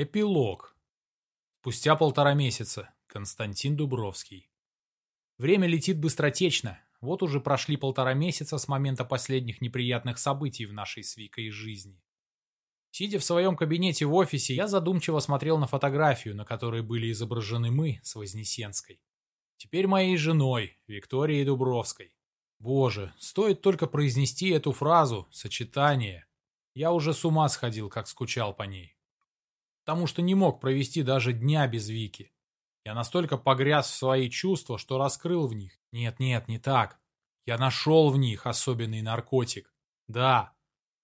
Эпилог. Спустя полтора месяца. Константин Дубровский. Время летит быстротечно. Вот уже прошли полтора месяца с момента последних неприятных событий в нашей с жизни. Сидя в своем кабинете в офисе, я задумчиво смотрел на фотографию, на которой были изображены мы с Вознесенской. Теперь моей женой, Викторией Дубровской. Боже, стоит только произнести эту фразу, сочетание. Я уже с ума сходил, как скучал по ней потому что не мог провести даже дня без Вики. Я настолько погряз в свои чувства, что раскрыл в них. Нет, нет, не так. Я нашел в них особенный наркотик. Да,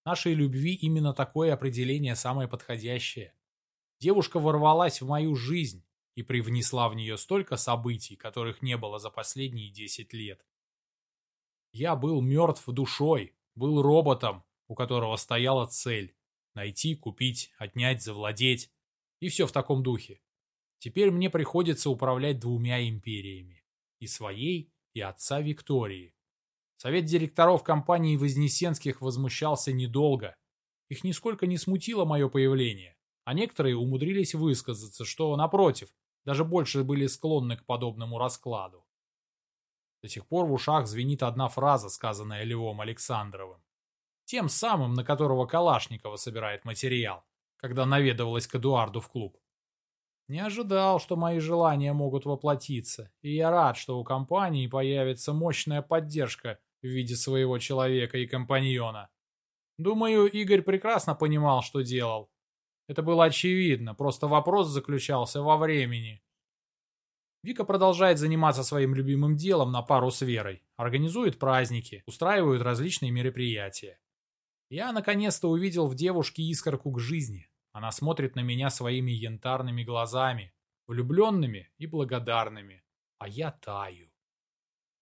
нашей любви именно такое определение самое подходящее. Девушка ворвалась в мою жизнь и привнесла в нее столько событий, которых не было за последние десять лет. Я был мертв душой, был роботом, у которого стояла цель – найти, купить, отнять, завладеть. И все в таком духе. Теперь мне приходится управлять двумя империями. И своей, и отца Виктории. Совет директоров компании Вознесенских возмущался недолго. Их нисколько не смутило мое появление. А некоторые умудрились высказаться, что, напротив, даже больше были склонны к подобному раскладу. До сих пор в ушах звенит одна фраза, сказанная Львом Александровым. Тем самым, на которого Калашникова собирает материал когда наведывалась к Эдуарду в клуб. Не ожидал, что мои желания могут воплотиться, и я рад, что у компании появится мощная поддержка в виде своего человека и компаньона. Думаю, Игорь прекрасно понимал, что делал. Это было очевидно, просто вопрос заключался во времени. Вика продолжает заниматься своим любимым делом на пару с Верой, организует праздники, устраивает различные мероприятия. Я наконец-то увидел в девушке искорку к жизни, она смотрит на меня своими янтарными глазами, влюбленными и благодарными, а я таю.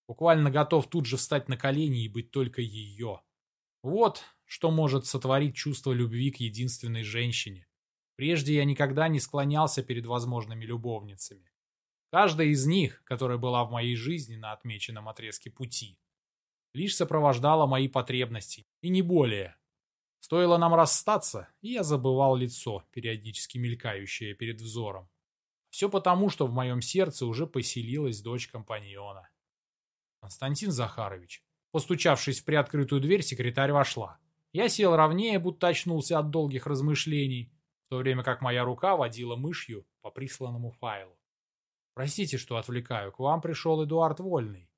Буквально готов тут же встать на колени и быть только ее. Вот что может сотворить чувство любви к единственной женщине. Прежде я никогда не склонялся перед возможными любовницами. Каждая из них, которая была в моей жизни на отмеченном отрезке пути, лишь сопровождала мои потребности, и не более. Стоило нам расстаться, и я забывал лицо, периодически мелькающее перед взором. Все потому, что в моем сердце уже поселилась дочь компаньона. Константин Захарович. Постучавшись в приоткрытую дверь, секретарь вошла. Я сел ровнее, будто очнулся от долгих размышлений, в то время как моя рука водила мышью по присланному файлу. «Простите, что отвлекаю, к вам пришел Эдуард Вольный».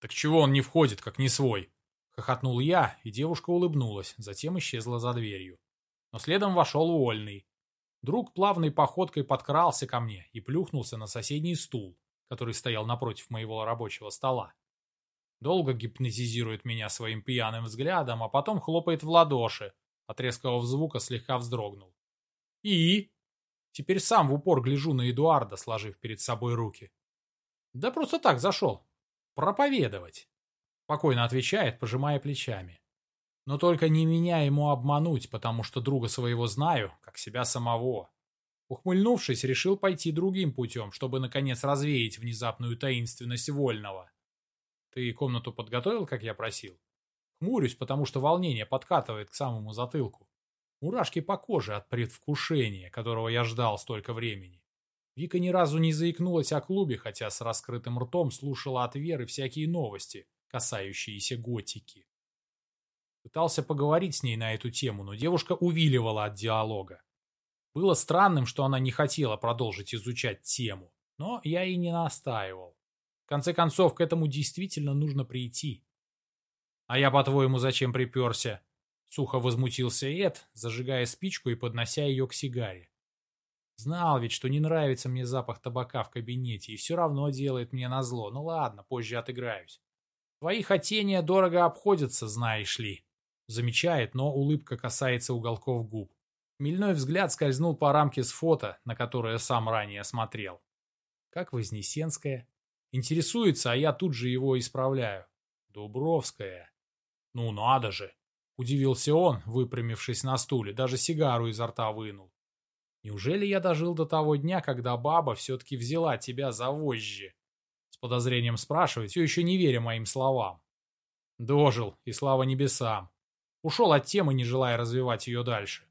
«Так чего он не входит, как не свой?» Хохотнул я, и девушка улыбнулась, затем исчезла за дверью. Но следом вошел Уольный. Друг плавной походкой подкрался ко мне и плюхнулся на соседний стул, который стоял напротив моего рабочего стола. Долго гипнотизирует меня своим пьяным взглядом, а потом хлопает в ладоши. От резкого звука слегка вздрогнул. И? Теперь сам в упор гляжу на Эдуарда, сложив перед собой руки. Да просто так зашел. Проповедовать. Спокойно отвечает, пожимая плечами. Но только не меня ему обмануть, потому что друга своего знаю, как себя самого. Ухмыльнувшись, решил пойти другим путем, чтобы, наконец, развеять внезапную таинственность Вольного. Ты комнату подготовил, как я просил? Хмурюсь, потому что волнение подкатывает к самому затылку. Мурашки по коже от предвкушения, которого я ждал столько времени. Вика ни разу не заикнулась о клубе, хотя с раскрытым ртом слушала от Веры всякие новости, касающиеся готики. Пытался поговорить с ней на эту тему, но девушка увиливала от диалога. Было странным, что она не хотела продолжить изучать тему, но я и не настаивал. В конце концов, к этому действительно нужно прийти. «А я, по-твоему, зачем приперся?» Сухо возмутился Эд, зажигая спичку и поднося ее к сигаре. Знал ведь, что не нравится мне запах табака в кабинете, и все равно делает мне назло. Ну ладно, позже отыграюсь. Твои хотения дорого обходятся, знаешь ли. Замечает, но улыбка касается уголков губ. Мильной взгляд скользнул по рамке с фото, на которое сам ранее смотрел. Как Вознесенская. Интересуется, а я тут же его исправляю. Дубровская. Ну надо же. Удивился он, выпрямившись на стуле, даже сигару изо рта вынул. Неужели я дожил до того дня, когда баба все-таки взяла тебя за вожжи? С подозрением спрашивает, все еще не веря моим словам. Дожил, и слава небесам. Ушел от темы, не желая развивать ее дальше.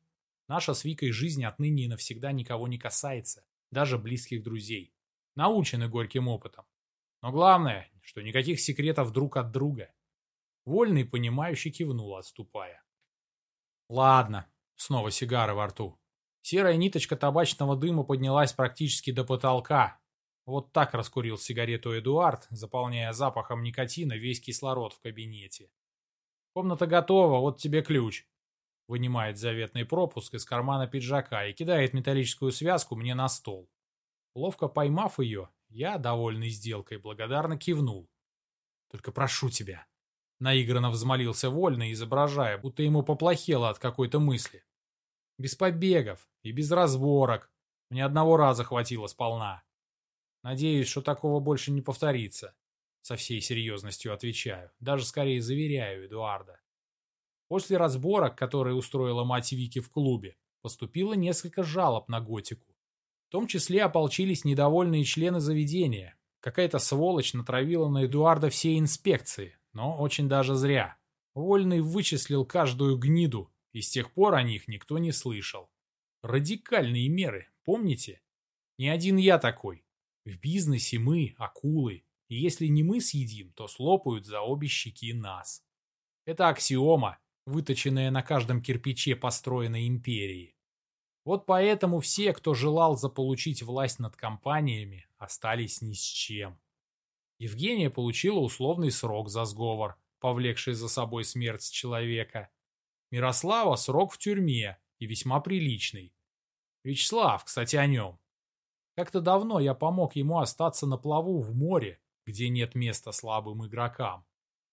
Наша с Викой жизнь отныне и навсегда никого не касается, даже близких друзей. Научены горьким опытом. Но главное, что никаких секретов друг от друга. Вольный, понимающий, кивнул, отступая. Ладно, снова сигары во рту. Серая ниточка табачного дыма поднялась практически до потолка. Вот так раскурил сигарету Эдуард, заполняя запахом никотина весь кислород в кабинете. «Комната готова, вот тебе ключ». Вынимает заветный пропуск из кармана пиджака и кидает металлическую связку мне на стол. Ловко поймав ее, я, довольный сделкой, благодарно кивнул. «Только прошу тебя». Наигранно взмолился вольно, изображая, будто ему поплохело от какой-то мысли. Без побегов и без разборок. Мне одного раза хватило сполна. Надеюсь, что такого больше не повторится. Со всей серьезностью отвечаю. Даже скорее заверяю Эдуарда. После разборок, которые устроила мать Вики в клубе, поступило несколько жалоб на готику. В том числе ополчились недовольные члены заведения. Какая-то сволочь натравила на Эдуарда все инспекции, но очень даже зря. Вольный вычислил каждую гниду, и с тех пор о них никто не слышал. Радикальные меры, помните? Не один я такой. В бизнесе мы – акулы, и если не мы съедим, то слопают за обе щеки нас. Это аксиома, выточенная на каждом кирпиче построенной империи. Вот поэтому все, кто желал заполучить власть над компаниями, остались ни с чем. Евгения получила условный срок за сговор, повлекший за собой смерть человека. Мирослава срок в тюрьме, и весьма приличный. Вячеслав, кстати, о нем. Как-то давно я помог ему остаться на плаву в море, где нет места слабым игрокам.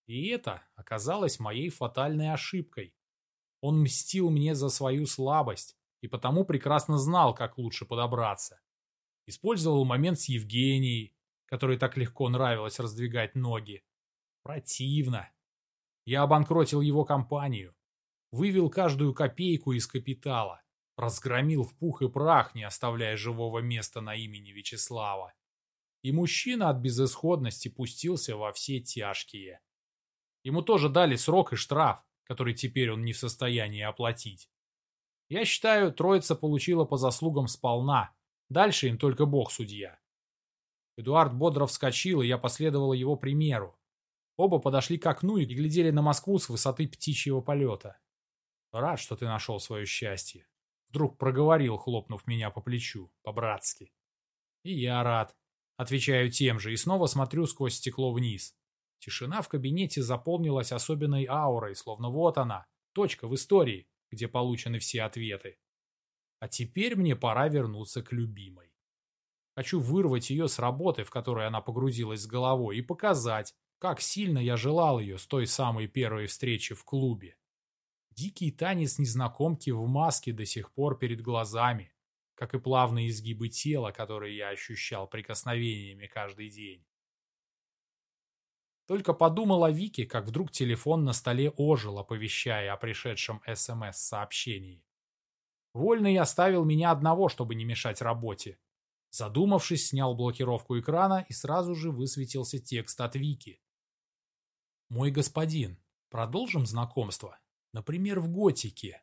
И это оказалось моей фатальной ошибкой. Он мстил мне за свою слабость, и потому прекрасно знал, как лучше подобраться. Использовал момент с Евгенией, которой так легко нравилось раздвигать ноги. Противно. Я обанкротил его компанию, вывел каждую копейку из капитала, разгромил в пух и прах, не оставляя живого места на имени Вячеслава. И мужчина от безысходности пустился во все тяжкие. Ему тоже дали срок и штраф, который теперь он не в состоянии оплатить. Я считаю, троица получила по заслугам сполна. Дальше им только бог судья. Эдуард бодро вскочил, и я последовал его примеру. Оба подошли к окну и глядели на Москву с высоты птичьего полета. Рад, что ты нашел свое счастье. Вдруг проговорил, хлопнув меня по плечу, по-братски. И я рад. Отвечаю тем же и снова смотрю сквозь стекло вниз. Тишина в кабинете заполнилась особенной аурой, словно вот она, точка в истории, где получены все ответы. А теперь мне пора вернуться к любимой. Хочу вырвать ее с работы, в которой она погрузилась с головой, и показать, как сильно я желал ее с той самой первой встречи в клубе. Дикий танец незнакомки в маске до сих пор перед глазами, как и плавные изгибы тела, которые я ощущал прикосновениями каждый день. Только подумал о Вике, как вдруг телефон на столе ожил, оповещая о пришедшем СМС-сообщении. Вольный оставил меня одного, чтобы не мешать работе. Задумавшись, снял блокировку экрана и сразу же высветился текст от Вики. «Мой господин, продолжим знакомство?» Например, в Готике.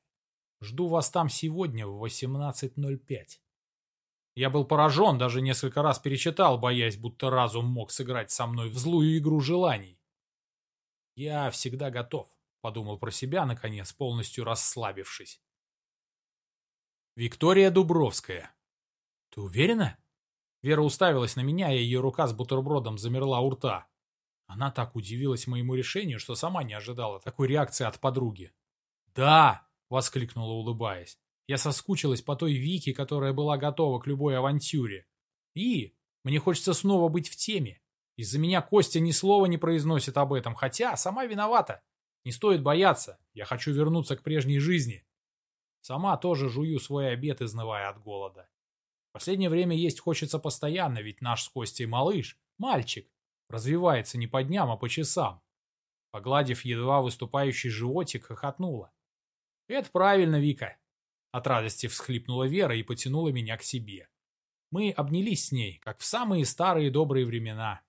Жду вас там сегодня в 18.05. Я был поражен, даже несколько раз перечитал, боясь, будто разум мог сыграть со мной в злую игру желаний. Я всегда готов, подумал про себя, наконец, полностью расслабившись. Виктория Дубровская. Ты уверена? Вера уставилась на меня, и ее рука с бутербродом замерла у рта. Она так удивилась моему решению, что сама не ожидала такой реакции от подруги. «Да!» — воскликнула, улыбаясь. «Я соскучилась по той Вике, которая была готова к любой авантюре. И мне хочется снова быть в теме. Из-за меня Костя ни слова не произносит об этом, хотя сама виновата. Не стоит бояться, я хочу вернуться к прежней жизни. Сама тоже жую свой обед, изнывая от голода. В последнее время есть хочется постоянно, ведь наш с Костей малыш, мальчик, развивается не по дням, а по часам. Погладив едва выступающий животик, хохотнула. «Это правильно, Вика!» От радости всхлипнула Вера и потянула меня к себе. Мы обнялись с ней, как в самые старые добрые времена.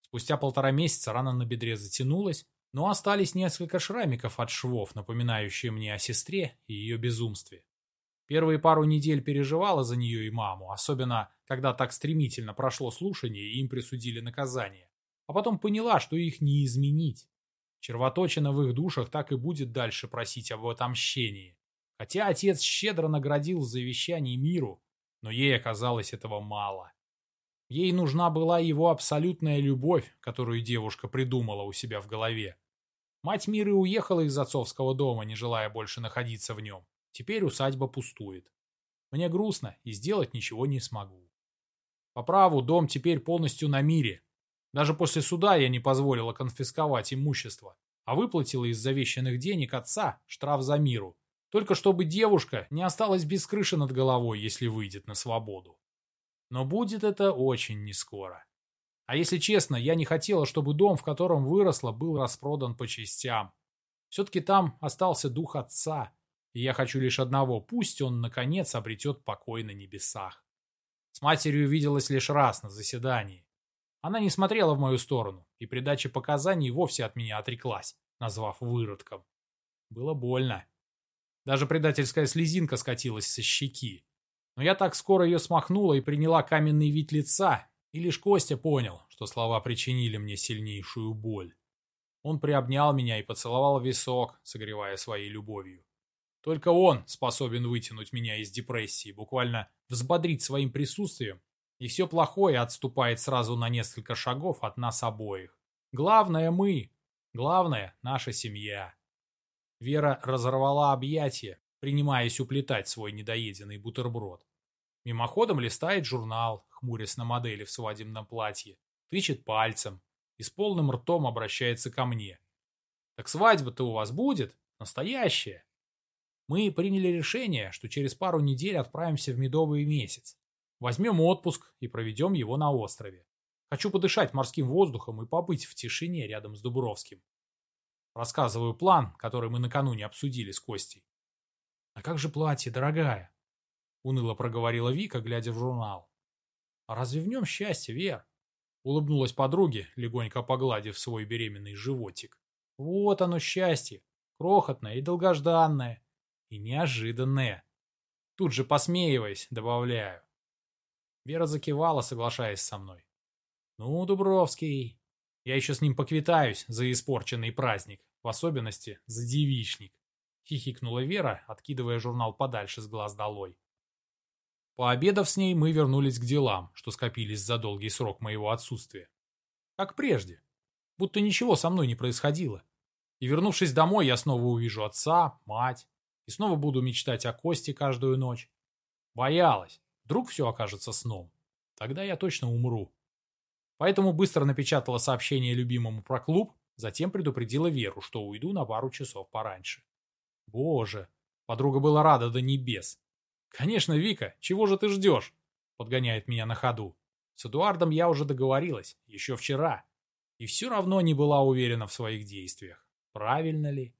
Спустя полтора месяца рана на бедре затянулась, но остались несколько шрамиков от швов, напоминающие мне о сестре и ее безумстве. Первые пару недель переживала за нее и маму, особенно когда так стремительно прошло слушание и им присудили наказание. А потом поняла, что их не изменить. Червоточина в их душах так и будет дальше просить об отомщении. Хотя отец щедро наградил завещание миру, но ей оказалось этого мало. Ей нужна была его абсолютная любовь, которую девушка придумала у себя в голове. Мать Миры уехала из отцовского дома, не желая больше находиться в нем. Теперь усадьба пустует. Мне грустно и сделать ничего не смогу. По праву дом теперь полностью на мире. Даже после суда я не позволила конфисковать имущество, а выплатила из завещанных денег отца штраф за миру. Только чтобы девушка не осталась без крыши над головой, если выйдет на свободу. Но будет это очень нескоро. А если честно, я не хотела, чтобы дом, в котором выросла, был распродан по частям. Все-таки там остался дух отца, и я хочу лишь одного, пусть он, наконец, обретет покой на небесах. С матерью виделась лишь раз на заседании. Она не смотрела в мою сторону, и при даче показаний вовсе от меня отреклась, назвав выродком. Было больно. Даже предательская слезинка скатилась со щеки. Но я так скоро ее смахнула и приняла каменный вид лица, и лишь Костя понял, что слова причинили мне сильнейшую боль. Он приобнял меня и поцеловал висок, согревая своей любовью. Только он способен вытянуть меня из депрессии, буквально взбодрить своим присутствием, и все плохое отступает сразу на несколько шагов от нас обоих. Главное мы, главное наша семья. Вера разорвала объятия, принимаясь уплетать свой недоеденный бутерброд. Мимоходом листает журнал, хмурясь на модели в свадебном платье, тычет пальцем и с полным ртом обращается ко мне. «Так свадьба-то у вас будет? Настоящая?» Мы приняли решение, что через пару недель отправимся в медовый месяц. Возьмем отпуск и проведем его на острове. Хочу подышать морским воздухом и побыть в тишине рядом с Дубровским. Рассказываю план, который мы накануне обсудили с Костей. «А как же платье, дорогая?» Уныло проговорила Вика, глядя в журнал. «А разве в нем счастье, Вер?» Улыбнулась подруге, легонько погладив свой беременный животик. «Вот оно счастье, крохотное и долгожданное, и неожиданное». Тут же посмеиваясь, добавляю. Вера закивала, соглашаясь со мной. «Ну, Дубровский, я еще с ним поквитаюсь за испорченный праздник, в особенности за девичник», — хихикнула Вера, откидывая журнал подальше с глаз долой. Пообедав с ней, мы вернулись к делам, что скопились за долгий срок моего отсутствия. Как прежде. Будто ничего со мной не происходило. И вернувшись домой, я снова увижу отца, мать, и снова буду мечтать о Косте каждую ночь. Боялась. Вдруг все окажется сном. Тогда я точно умру. Поэтому быстро напечатала сообщение любимому про клуб, затем предупредила Веру, что уйду на пару часов пораньше. Боже, подруга была рада до небес. «Конечно, Вика, чего же ты ждешь?» Подгоняет меня на ходу. С Эдуардом я уже договорилась, еще вчера. И все равно не была уверена в своих действиях. Правильно ли?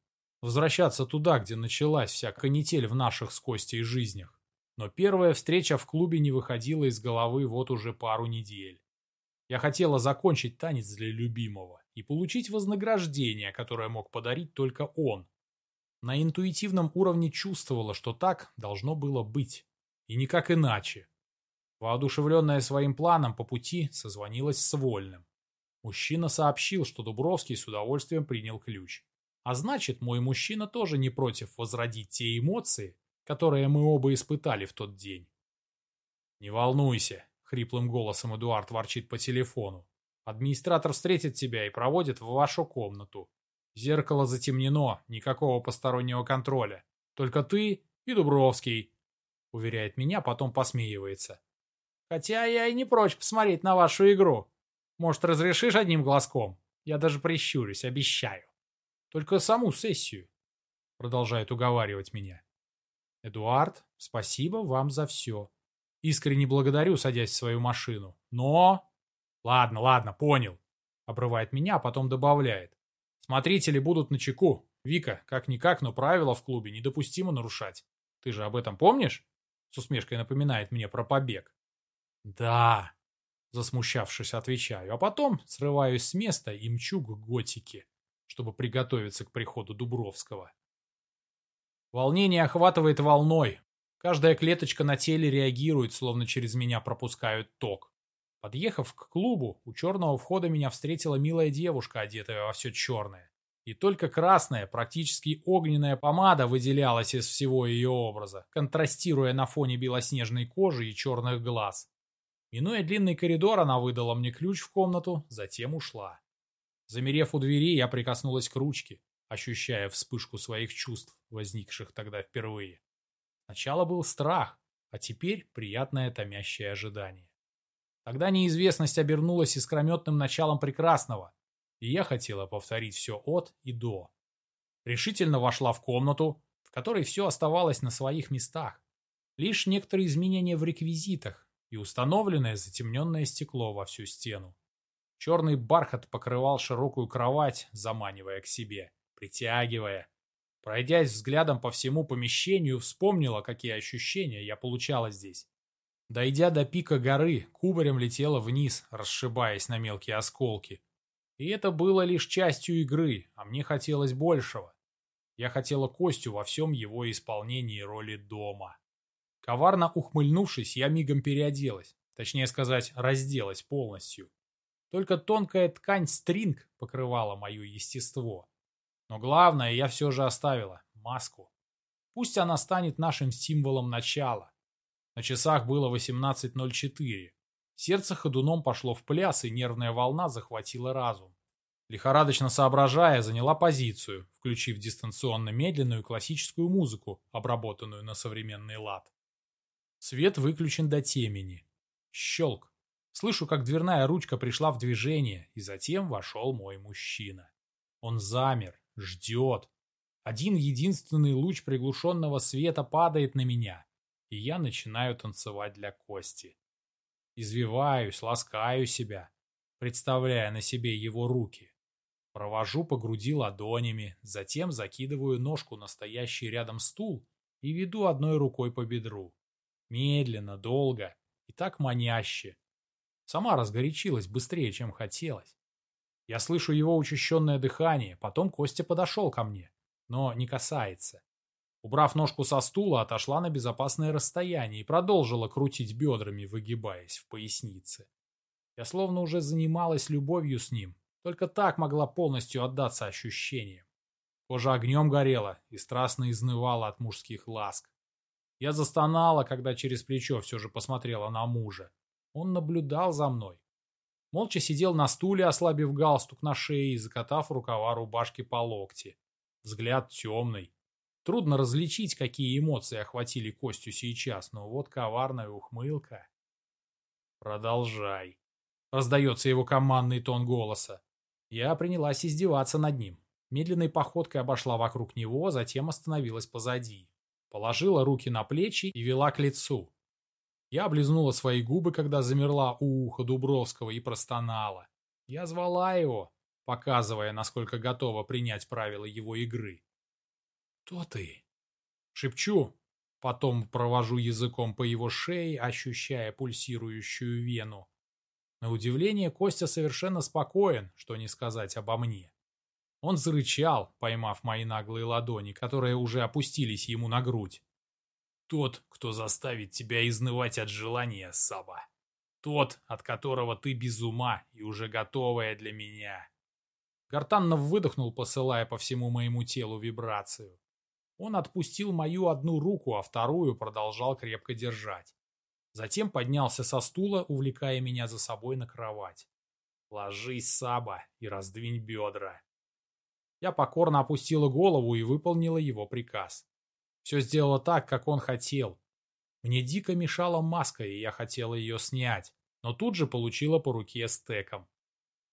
Возвращаться туда, где началась вся канитель в наших с Костей жизнях. Но первая встреча в клубе не выходила из головы вот уже пару недель. Я хотела закончить танец для любимого и получить вознаграждение, которое мог подарить только он. На интуитивном уровне чувствовала, что так должно было быть. И никак иначе. Воодушевленная своим планом по пути, созвонилась с Вольным. Мужчина сообщил, что Дубровский с удовольствием принял ключ. А значит, мой мужчина тоже не против возродить те эмоции, которые мы оба испытали в тот день. «Не волнуйся», — хриплым голосом Эдуард ворчит по телефону. «Администратор встретит тебя и проводит в вашу комнату. Зеркало затемнено, никакого постороннего контроля. Только ты и Дубровский», — уверяет меня, потом посмеивается. «Хотя я и не прочь посмотреть на вашу игру. Может, разрешишь одним глазком? Я даже прищурюсь, обещаю. Только саму сессию», — продолжает уговаривать меня. «Эдуард, спасибо вам за все. Искренне благодарю, садясь в свою машину. Но...» «Ладно, ладно, понял», — обрывает меня, а потом добавляет. «Смотрители будут на чеку. Вика, как-никак, но правила в клубе недопустимо нарушать. Ты же об этом помнишь?» С усмешкой напоминает мне про побег. «Да», — засмущавшись, отвечаю, а потом срываюсь с места и мчу к готике, чтобы приготовиться к приходу Дубровского. Волнение охватывает волной. Каждая клеточка на теле реагирует, словно через меня пропускают ток. Подъехав к клубу, у черного входа меня встретила милая девушка, одетая во все черное. И только красная, практически огненная помада выделялась из всего ее образа, контрастируя на фоне белоснежной кожи и черных глаз. Минуя длинный коридор, она выдала мне ключ в комнату, затем ушла. Замерев у двери, я прикоснулась к ручке, ощущая вспышку своих чувств, возникших тогда впервые. Сначала был страх, а теперь приятное томящее ожидание. Тогда неизвестность обернулась искрометным началом прекрасного, и я хотела повторить все от и до. Решительно вошла в комнату, в которой все оставалось на своих местах. Лишь некоторые изменения в реквизитах и установленное затемненное стекло во всю стену. Черный бархат покрывал широкую кровать, заманивая к себе, притягивая. Пройдясь взглядом по всему помещению, вспомнила, какие ощущения я получала здесь. Дойдя до пика горы, кубарем летела вниз, расшибаясь на мелкие осколки. И это было лишь частью игры, а мне хотелось большего. Я хотела Костю во всем его исполнении роли дома. Коварно ухмыльнувшись, я мигом переоделась, точнее сказать, разделась полностью. Только тонкая ткань стринг покрывала мое естество. Но главное я все же оставила – маску. Пусть она станет нашим символом начала. На часах было 18.04. Сердце ходуном пошло в пляс, и нервная волна захватила разум. Лихорадочно соображая, заняла позицию, включив дистанционно медленную классическую музыку, обработанную на современный лад. Свет выключен до темени. Щелк. Слышу, как дверная ручка пришла в движение, и затем вошел мой мужчина. Он замер, ждет. Один единственный луч приглушенного света падает на меня, и я начинаю танцевать для Кости. Извиваюсь, ласкаю себя, представляя на себе его руки. Провожу по груди ладонями, затем закидываю ножку на стоящий рядом стул и веду одной рукой по бедру. Медленно, долго и так маняще. Сама разгорячилась быстрее, чем хотелось. Я слышу его учащенное дыхание, потом Костя подошел ко мне, но не касается. Убрав ножку со стула, отошла на безопасное расстояние и продолжила крутить бедрами, выгибаясь в пояснице. Я словно уже занималась любовью с ним, только так могла полностью отдаться ощущениям. Кожа огнем горела и страстно изнывала от мужских ласк. Я застонала, когда через плечо все же посмотрела на мужа. Он наблюдал за мной. Молча сидел на стуле, ослабив галстук на шее и закатав рукава рубашки по локти. Взгляд темный, Трудно различить, какие эмоции охватили Костю сейчас, но вот коварная ухмылка. «Продолжай», — раздается его командный тон голоса. Я принялась издеваться над ним. Медленной походкой обошла вокруг него, затем остановилась позади. Положила руки на плечи и вела к лицу. Я облизнула свои губы, когда замерла у уха Дубровского и простонала. Я звала его, показывая, насколько готова принять правила его игры. «Кто ты?» Шепчу, потом провожу языком по его шее, ощущая пульсирующую вену. На удивление Костя совершенно спокоен, что не сказать обо мне. Он зарычал, поймав мои наглые ладони, которые уже опустились ему на грудь. «Тот, кто заставит тебя изнывать от желания, Саба. Тот, от которого ты без ума и уже готовая для меня». Гортаннов выдохнул, посылая по всему моему телу вибрацию. Он отпустил мою одну руку, а вторую продолжал крепко держать. Затем поднялся со стула, увлекая меня за собой на кровать. «Ложись, Саба, и раздвинь бедра». Я покорно опустила голову и выполнила его приказ. Все сделала так, как он хотел. Мне дико мешала маска, и я хотела ее снять, но тут же получила по руке стеком.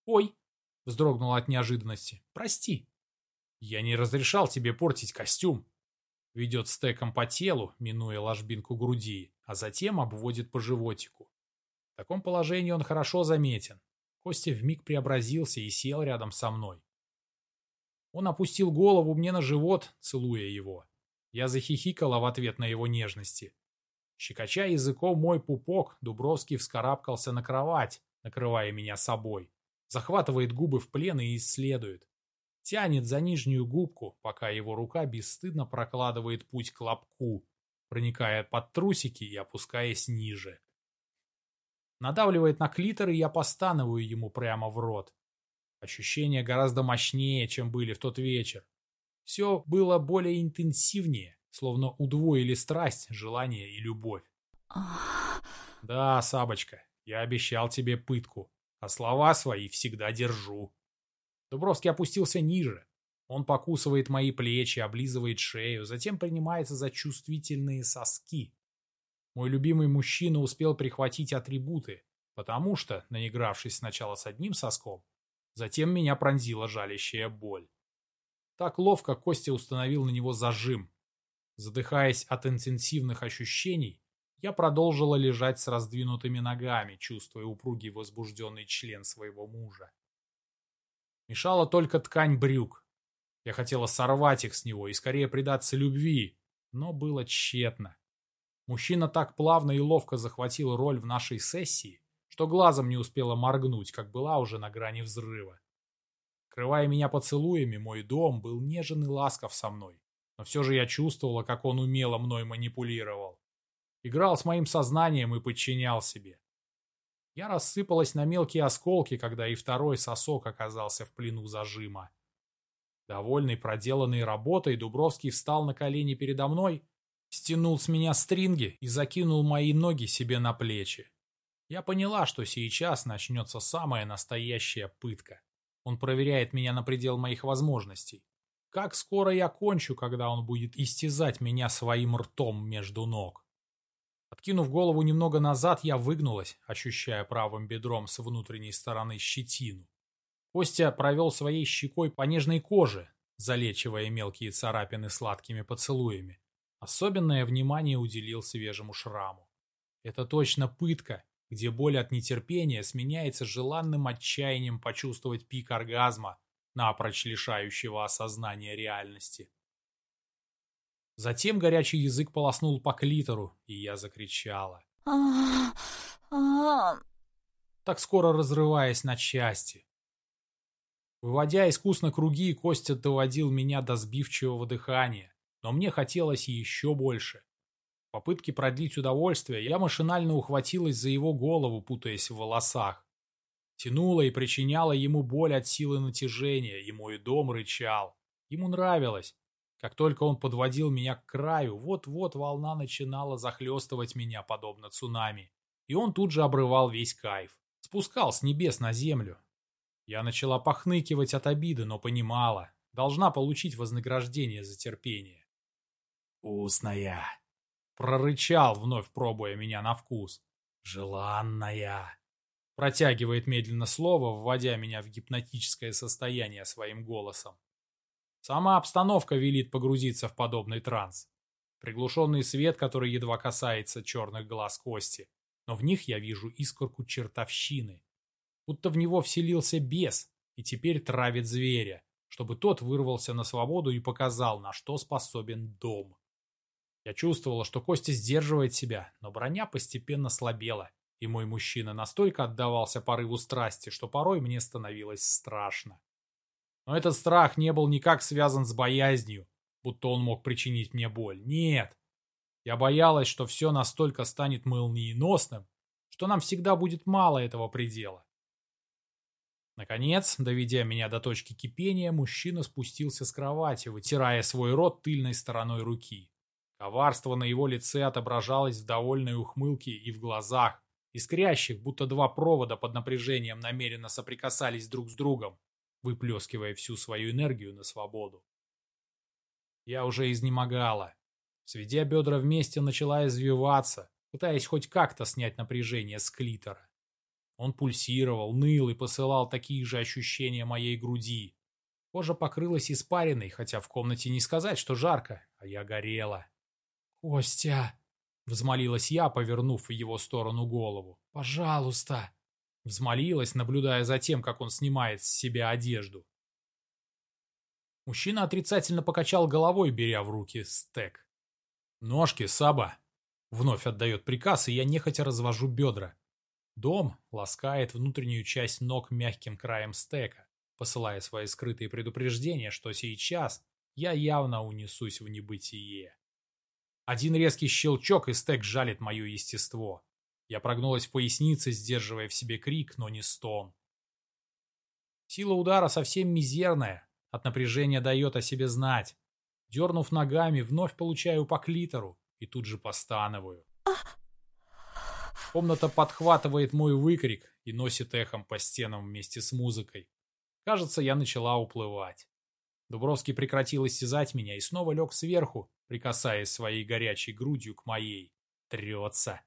«Ой!» — вздрогнула от неожиданности. «Прости!» «Я не разрешал тебе портить костюм!» Ведет стеком по телу, минуя ложбинку груди, а затем обводит по животику. В таком положении он хорошо заметен. Костя вмиг преобразился и сел рядом со мной. Он опустил голову мне на живот, целуя его. Я захихикала в ответ на его нежности. Щекоча языком мой пупок, Дубровский вскарабкался на кровать, накрывая меня собой. Захватывает губы в плен и исследует. Тянет за нижнюю губку, пока его рука бесстыдно прокладывает путь к лобку. проникая под трусики и опускаясь ниже. Надавливает на клитор, и я постанываю ему прямо в рот. Ощущения гораздо мощнее, чем были в тот вечер. Все было более интенсивнее, словно удвоили страсть, желание и любовь. Да, Сабочка, я обещал тебе пытку, а слова свои всегда держу. Дубровский опустился ниже. Он покусывает мои плечи, облизывает шею, затем принимается за чувствительные соски. Мой любимый мужчина успел прихватить атрибуты, потому что, наигравшись сначала с одним соском, затем меня пронзила жалящая боль. Так ловко Костя установил на него зажим. Задыхаясь от интенсивных ощущений, я продолжила лежать с раздвинутыми ногами, чувствуя упругий возбужденный член своего мужа. Мешала только ткань брюк. Я хотела сорвать их с него и скорее предаться любви, но было тщетно. Мужчина так плавно и ловко захватил роль в нашей сессии, что глазом не успела моргнуть, как была уже на грани взрыва. Крывая меня поцелуями, мой дом был нежен и ласков со мной, но все же я чувствовала, как он умело мной манипулировал. Играл с моим сознанием и подчинял себе. Я рассыпалась на мелкие осколки, когда и второй сосок оказался в плену зажима. Довольный проделанной работой, Дубровский встал на колени передо мной, стянул с меня стринги и закинул мои ноги себе на плечи. Я поняла, что сейчас начнется самая настоящая пытка. Он проверяет меня на предел моих возможностей. Как скоро я кончу, когда он будет истязать меня своим ртом между ног? Откинув голову немного назад, я выгнулась, ощущая правым бедром с внутренней стороны щетину. Костя провел своей щекой по нежной коже, залечивая мелкие царапины сладкими поцелуями. Особенное внимание уделил свежему шраму. Это точно пытка, где боль от нетерпения сменяется желанным отчаянием почувствовать пик оргазма, напрочь лишающего осознания реальности. Затем горячий язык полоснул по клитору, и я закричала. Так скоро разрываясь на части. Выводя искусно круги, Костя доводил меня до сбивчивого дыхания, но мне хотелось еще больше. Попытке продлить удовольствие я машинально ухватилась за его голову, путаясь в волосах. Тянула и причиняла ему боль от силы натяжения, и мой дом рычал. Ему нравилось. Как только он подводил меня к краю, вот-вот волна начинала захлестывать меня, подобно цунами. И он тут же обрывал весь кайф. Спускал с небес на землю. Я начала похныкивать от обиды, но понимала. Должна получить вознаграждение за терпение. «Вкусная!» Прорычал, вновь пробуя меня на вкус. «Желанная!» Протягивает медленно слово, вводя меня в гипнотическое состояние своим голосом. Сама обстановка велит погрузиться в подобный транс. Приглушенный свет, который едва касается черных глаз Кости, но в них я вижу искорку чертовщины. Будто в него вселился бес и теперь травит зверя, чтобы тот вырвался на свободу и показал, на что способен дом. Я чувствовала, что Костя сдерживает себя, но броня постепенно слабела, и мой мужчина настолько отдавался порыву страсти, что порой мне становилось страшно. Но этот страх не был никак связан с боязнью, будто он мог причинить мне боль. Нет. Я боялась, что все настолько станет молниеносным, что нам всегда будет мало этого предела. Наконец, доведя меня до точки кипения, мужчина спустился с кровати, вытирая свой рот тыльной стороной руки. Коварство на его лице отображалось в довольной ухмылке и в глазах, искрящих, будто два провода под напряжением намеренно соприкасались друг с другом выплескивая всю свою энергию на свободу. Я уже изнемогала. Сведя бедра вместе, начала извиваться, пытаясь хоть как-то снять напряжение с клитора. Он пульсировал, ныл и посылал такие же ощущения моей груди. Кожа покрылась испариной, хотя в комнате не сказать, что жарко, а я горела. «Костя!» — взмолилась я, повернув в его сторону голову. «Пожалуйста!» Взмолилась, наблюдая за тем, как он снимает с себя одежду. Мужчина отрицательно покачал головой, беря в руки стек. «Ножки, Саба!» Вновь отдает приказ, и я нехотя развожу бедра. Дом ласкает внутреннюю часть ног мягким краем стека, посылая свои скрытые предупреждения, что сейчас я явно унесусь в небытие. Один резкий щелчок, и стек жалит мое естество. Я прогнулась в пояснице, сдерживая в себе крик, но не стон. Сила удара совсем мизерная, от напряжения дает о себе знать. Дернув ногами, вновь получаю по клитору и тут же постановую. Комната подхватывает мой выкрик и носит эхом по стенам вместе с музыкой. Кажется, я начала уплывать. Дубровский прекратил истязать меня и снова лег сверху, прикасаясь своей горячей грудью к моей. Трется.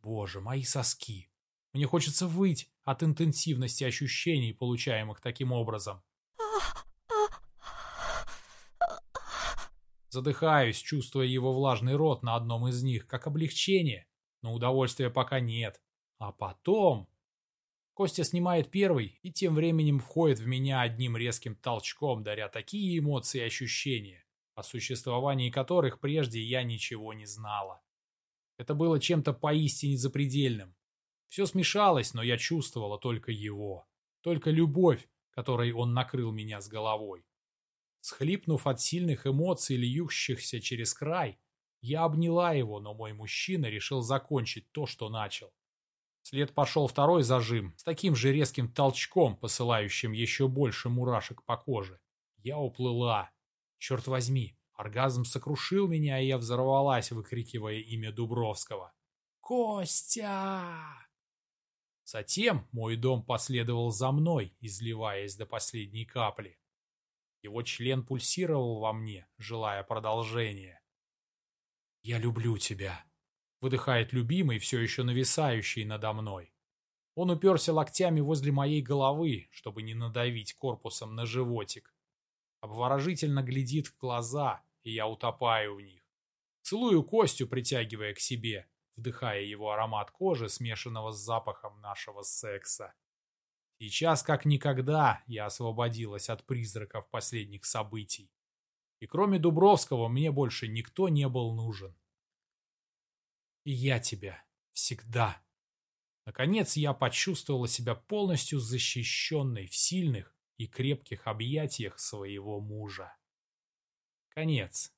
Боже, мои соски. Мне хочется выть от интенсивности ощущений, получаемых таким образом. Задыхаюсь, чувствуя его влажный рот на одном из них, как облегчение, но удовольствия пока нет. А потом... Костя снимает первый и тем временем входит в меня одним резким толчком, даря такие эмоции и ощущения, о существовании которых прежде я ничего не знала. Это было чем-то поистине запредельным. Все смешалось, но я чувствовала только его, только любовь, которой он накрыл меня с головой. Схлипнув от сильных эмоций, льющихся через край, я обняла его, но мой мужчина решил закончить то, что начал. Вслед пошел второй зажим, с таким же резким толчком, посылающим еще больше мурашек по коже. Я уплыла. Черт возьми, оргазм сокрушил меня, и я взорвалась, выкрикивая имя Дубровского. «Костя!» Затем мой дом последовал за мной, изливаясь до последней капли. Его член пульсировал во мне, желая продолжения. «Я люблю тебя», — выдыхает любимый, все еще нависающий надо мной. Он уперся локтями возле моей головы, чтобы не надавить корпусом на животик. Обворожительно глядит в глаза, и я утопаю в них. Целую Костю, притягивая к себе, вдыхая его аромат кожи, смешанного с запахом нашего секса. Сейчас, как никогда, я освободилась от призраков последних событий. И кроме Дубровского мне больше никто не был нужен. И я тебя всегда. Наконец я почувствовала себя полностью защищенной в сильных и крепких объятиях своего мужа. Конец.